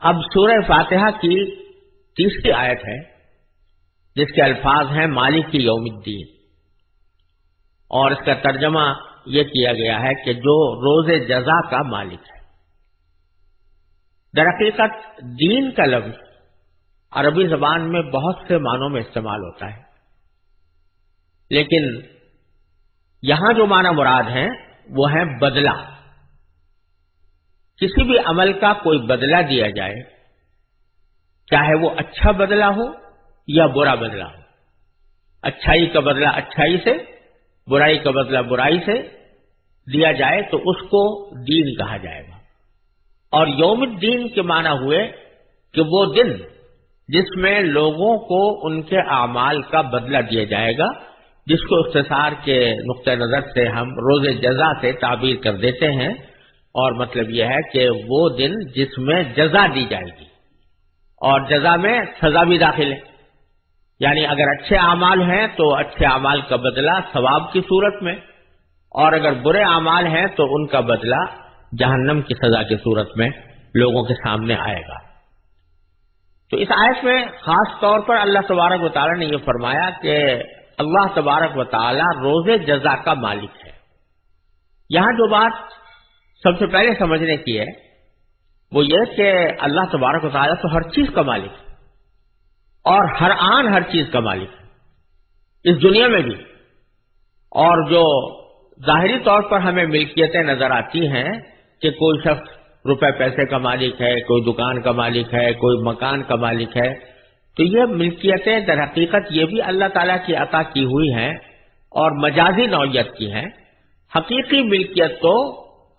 اب سورہ فاتحہ کی تیسری آیت ہے، جس کے الفاظ ہیں مالک کی یوم الدین۔ اور اس کا ترجمہ یہ کیا گیا ہے کہ جو روز جزا کا مالک ہے۔ درقیقت دین کا لفظ عربی زبان میں بہت سے معنوں میں استعمال ہوتا ہے۔ لیکن یہاں جو معنی مراد ہیں، وہ ہے بدلہ۔ کسی بھی عمل کا کوئی بدلہ دیا جائے، چاہے وہ اچھا بدلہ ہو یا برا بدلہ ہو۔ اچھائی کا بدلہ اچھائی سے، برائی کا بدلہ برائی سے دیا جائے تو اس کو دین کہا جائے گا۔ اور یوم الدین کے معنی ہوئے کہ وہ دن جس میں لوگوں کو ان کے اعمال کا بدلہ دیا جائے گا، جس کو اختصار کے نقطۂ نظر سے ہم روز جزا سے تعبیر کر دیتے ہیں۔ اور مطلب یہ ہے کہ وہ دن جس میں جزا دی جائے گی اور جزا میں سزا بھی داخل ہے۔ یعنی اگر اچھے اعمال ہیں تو اچھے اعمال کا بدلہ ثواب کی صورت میں، اور اگر برے اعمال ہیں تو ان کا بدلہ جہنم کی سزا کی صورت میں لوگوں کے سامنے آئے گا۔ تو اس آیت میں خاص طور پر اللہ تبارک و تعالیٰ نے یہ فرمایا کہ اللہ تبارک و تعالی روز جزا کا مالک ہے۔ یہاں جو بات سب سے پہلے سمجھنے کی ہے، وہ یہ کہ اللہ تبارک و تعالیٰ تو ہر چیز کا مالک ہے، اور ہر آن ہر چیز کا مالک ہے، اس دنیا میں بھی۔ اور جو ظاہری طور پر ہمیں ملکیتیں نظر آتی ہیں کہ کوئی شخص روپے پیسے کا مالک ہے، کوئی دکان کا مالک ہے، کوئی مکان کا مالک ہے، تو یہ ملکیتیں در حقیقت یہ بھی اللہ تعالیٰ کی عطا کی ہوئی ہیں اور مجازی نوعیت کی ہیں۔ حقیقی ملکیت تو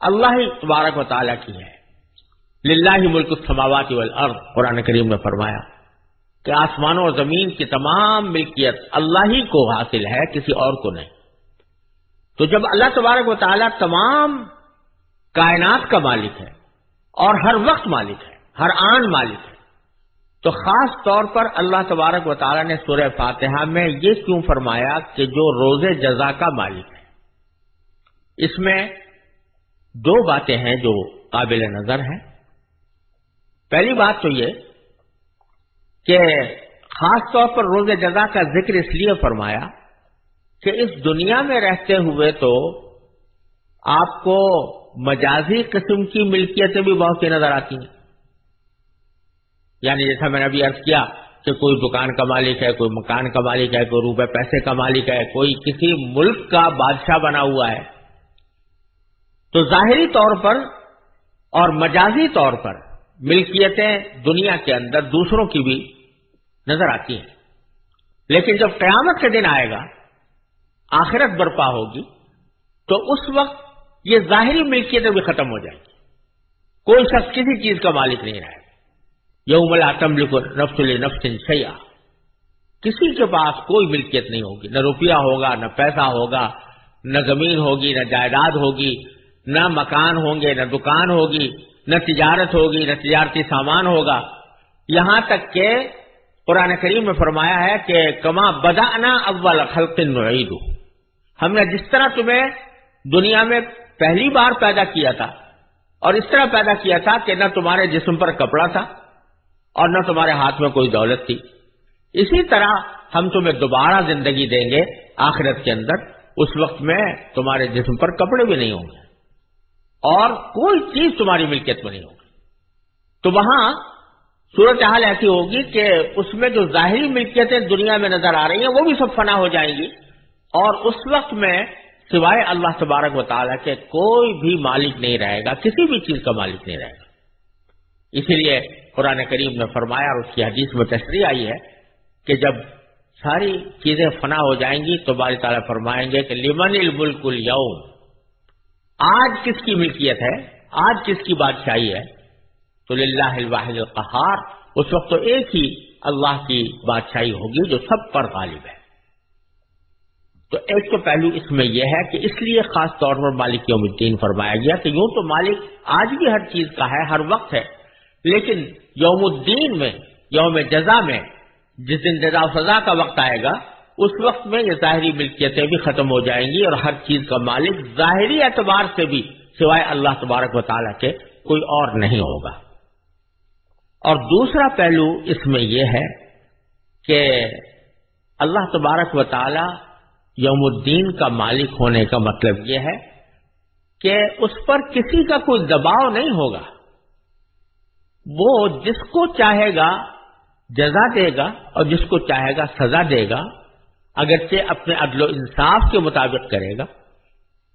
اللہ ہی تبارک و تعالیٰ کی ہے۔ للہ ہی ملک السماوات والارض، قرآن کریم نے فرمایا کہ آسمانوں اور زمین کی تمام ملکیت اللہ ہی کو حاصل ہے، کسی اور کو نہیں۔ تو جب اللہ تبارک و تعالیٰ تمام کائنات کا مالک ہے اور ہر وقت مالک ہے، ہر آن مالک ہے، تو خاص طور پر اللہ تبارک و تعالیٰ نے سورہ فاتحہ میں یہ کیوں فرمایا کہ جو روز جزا کا مالک ہے، اس میں دو باتیں ہیں جو قابل نظر ہیں۔ پہلی بات تو یہ کہ خاص طور پر روز جزا کا ذکر اس لیے فرمایا کہ اس دنیا میں رہتے ہوئے تو آپ کو مجازی قسم کی ملکیتیں بھی بہت سی نظر آتی ہیں۔ یعنی جیسا میں نے ابھی عرض کیا کہ کوئی دکان کا مالک ہے، کوئی مکان کا مالک ہے، کوئی روپے پیسے کا مالک ہے، کوئی کسی ملک کا بادشاہ بنا ہوا ہے۔ تو ظاہری طور پر اور مجازی طور پر ملکیتیں دنیا کے اندر دوسروں کی بھی نظر آتی ہیں۔ لیکن جب قیامت کے دن آئے گا، آخرت برپا ہوگی، تو اس وقت یہ ظاہری ملکیتیں بھی ختم ہو جائیں گی۔ کوئی شخص کسی چیز کا مالک نہیں رہے گا۔ یوم تملک نفس نفس سیاح کسی کے پاس کوئی ملکیت نہیں ہوگی۔ نہ روپیہ ہوگا، نہ پیسہ ہوگا، نہ زمین ہوگی، نہ جائیداد ہوگی نہ مکان ہوں گے، نہ دکان ہوگی، نہ تجارت ہوگی، نہ تجارتی سامان ہوگا۔ یہاں تک کہ قرآن کریم میں فرمایا ہے کہ کما بدانا اول خلق نعید ہم نے جس طرح تمہیں دنیا میں پہلی بار پیدا کیا تھا، اور اس طرح پیدا کیا تھا کہ نہ تمہارے جسم پر کپڑا تھا اور نہ تمہارے ہاتھ میں کوئی دولت تھی۔ اسی طرح ہم تمہیں دوبارہ زندگی دیں گے آخرت کے اندر، اس وقت میں تمہارے جسم پر کپڑے بھی نہیں ہوں گے۔ اور کوئی چیز تمہاری ملکیت میں نہیں ہوگی۔ تو وہاں صورت حال ایسی ہوگی کہ اس میں جو ظاہری ملکیتیں دنیا میں نظر آ رہی ہیں، وہ بھی سب فنا ہو جائیں گی۔ اور اس وقت میں سوائے اللہ تبارک و تعالیٰ کے کوئی بھی مالک نہیں رہے گا، کسی بھی چیز کا مالک نہیں رہے گا۔ اسی لیے قرآن کریم نے فرمایا اور اس کی حدیث میں تشریح آئی ہے کہ جب ساری چیزیں فنا ہو جائیں گی تو بال تعالیٰ فرمائیں گے کہ لمن الملک اليوم آج کس کی ملکیت ہے؟ آج کس کی بادشاہی ہے؟ تو للہ الواحد القہار، اس وقت تو ایک ہی اللہ کی بادشاہی ہوگی جو سب پر غالب ہے۔ تو ایک تو پہلو اس میں یہ ہے کہ اس لیے خاص طور پر مالک یوم الدین فرمایا گیا کہ یوں تو مالک آج بھی ہر چیز کا ہے، ہر وقت ہے، لیکن یوم الدین میں، یوم جزا میں، جس دن جزا و سزا کا وقت آئے گا اس وقت میں یہ ظاہری ملکیتیں بھی ختم ہو جائیں گی اور ہر چیز کا مالک ظاہری اعتبار سے بھی سوائے اللہ تبارک و تعالیٰ کے کوئی اور نہیں ہوگا۔ اور دوسرا پہلو اس میں یہ ہے کہ اللہ تبارک و تعالی یوم الدین کا مالک ہونے کا مطلب یہ ہے کہ اس پر کسی کا کوئی دباؤ نہیں ہوگا۔ وہ جس کو چاہے گا جزا دے گا اور جس کو چاہے گا سزا دے گا اگرچہ اپنے عدل و انصاف کے مطابق کرے گا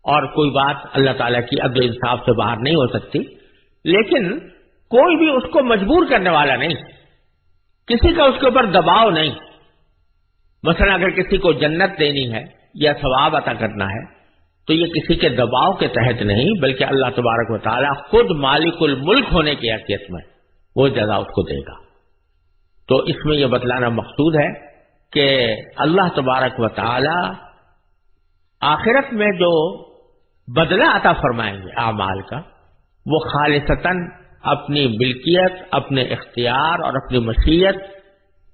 اور کوئی بات اللہ تعالیٰ کی عدل و انصاف سے باہر نہیں ہو سکتی، لیکن کوئی بھی اس کو مجبور کرنے والا نہیں، کسی کا اس کے اوپر دباؤ نہیں۔ مثلا اگر کسی کو جنت دینی ہے یا ثواب عطا کرنا ہے، تو یہ کسی کے دباؤ کے تحت نہیں، بلکہ اللہ تبارک و تعالیٰ خود مالک الملک ہونے کی حیثیت میں وہ جگہ اس کو دے گا۔ تو اس میں یہ بتلانا مقصود ہے کہ اللہ تبارک و تعالی آخرت میں جو بدلہ عطا فرمائیں گے اعمال کا، وہ خالصتاً اپنی ملکیت، اپنے اختیار اور اپنی مشیت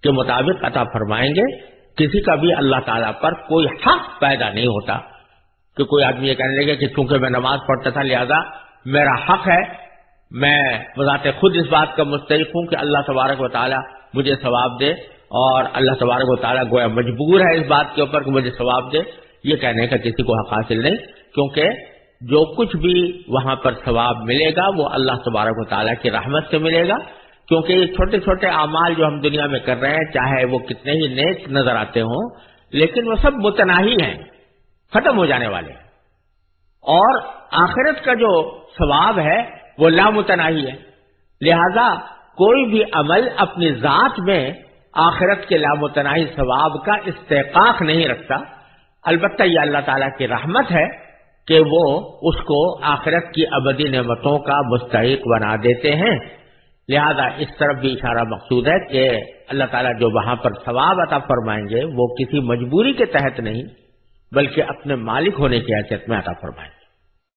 کے مطابق عطا فرمائیں گے۔ کسی کا بھی اللہ تعالیٰ پر کوئی حق پیدا نہیں ہوتا کہ کوئی آدمی یہ کہنے لگے کہ چونکہ میں نماز پڑھتا تھا لہذا میرا حق ہے، میں بذات خود اس بات کا مستحق ہوں کہ اللہ تبارک و تعالیٰ مجھے ثواب دے۔ اور اللہ تبارک و تعالیٰ گویا مجبور ہے اس بات کے اوپر کہ مجھے ثواب دے، یہ کہنے کا کسی کو حق حاصل نہیں، کیونکہ جو کچھ بھی وہاں پر ثواب ملے گا وہ اللہ تبارک و تعالیٰ کی رحمت سے ملے گا۔ کیونکہ یہ چھوٹے چھوٹے اعمال جو ہم دنیا میں کر رہے ہیں، چاہے وہ کتنے ہی نیک نظر آتے ہوں، لیکن وہ سب متناہی ہیں، ختم ہو جانے والے۔ اور آخرت کا جو ثواب ہے، وہ لامتناہی ہے۔ لہذا کوئی بھی عمل اپنی ذات میں آخرت کے لامتناہی ثواب کا استحقاق نہیں رکھتا۔ البتہ یہ اللہ تعالیٰ کی رحمت ہے کہ وہ اس کو آخرت کی ابدی نعمتوں کا مستحق بنا دیتے ہیں۔ لہذا اس طرف بھی اشارہ مقصود ہے کہ اللہ تعالیٰ جو وہاں پر ثواب عطا فرمائیں گے وہ کسی مجبوری کے تحت نہیں، بلکہ اپنے مالک ہونے کی حیثیت میں عطا فرمائیں۔ گے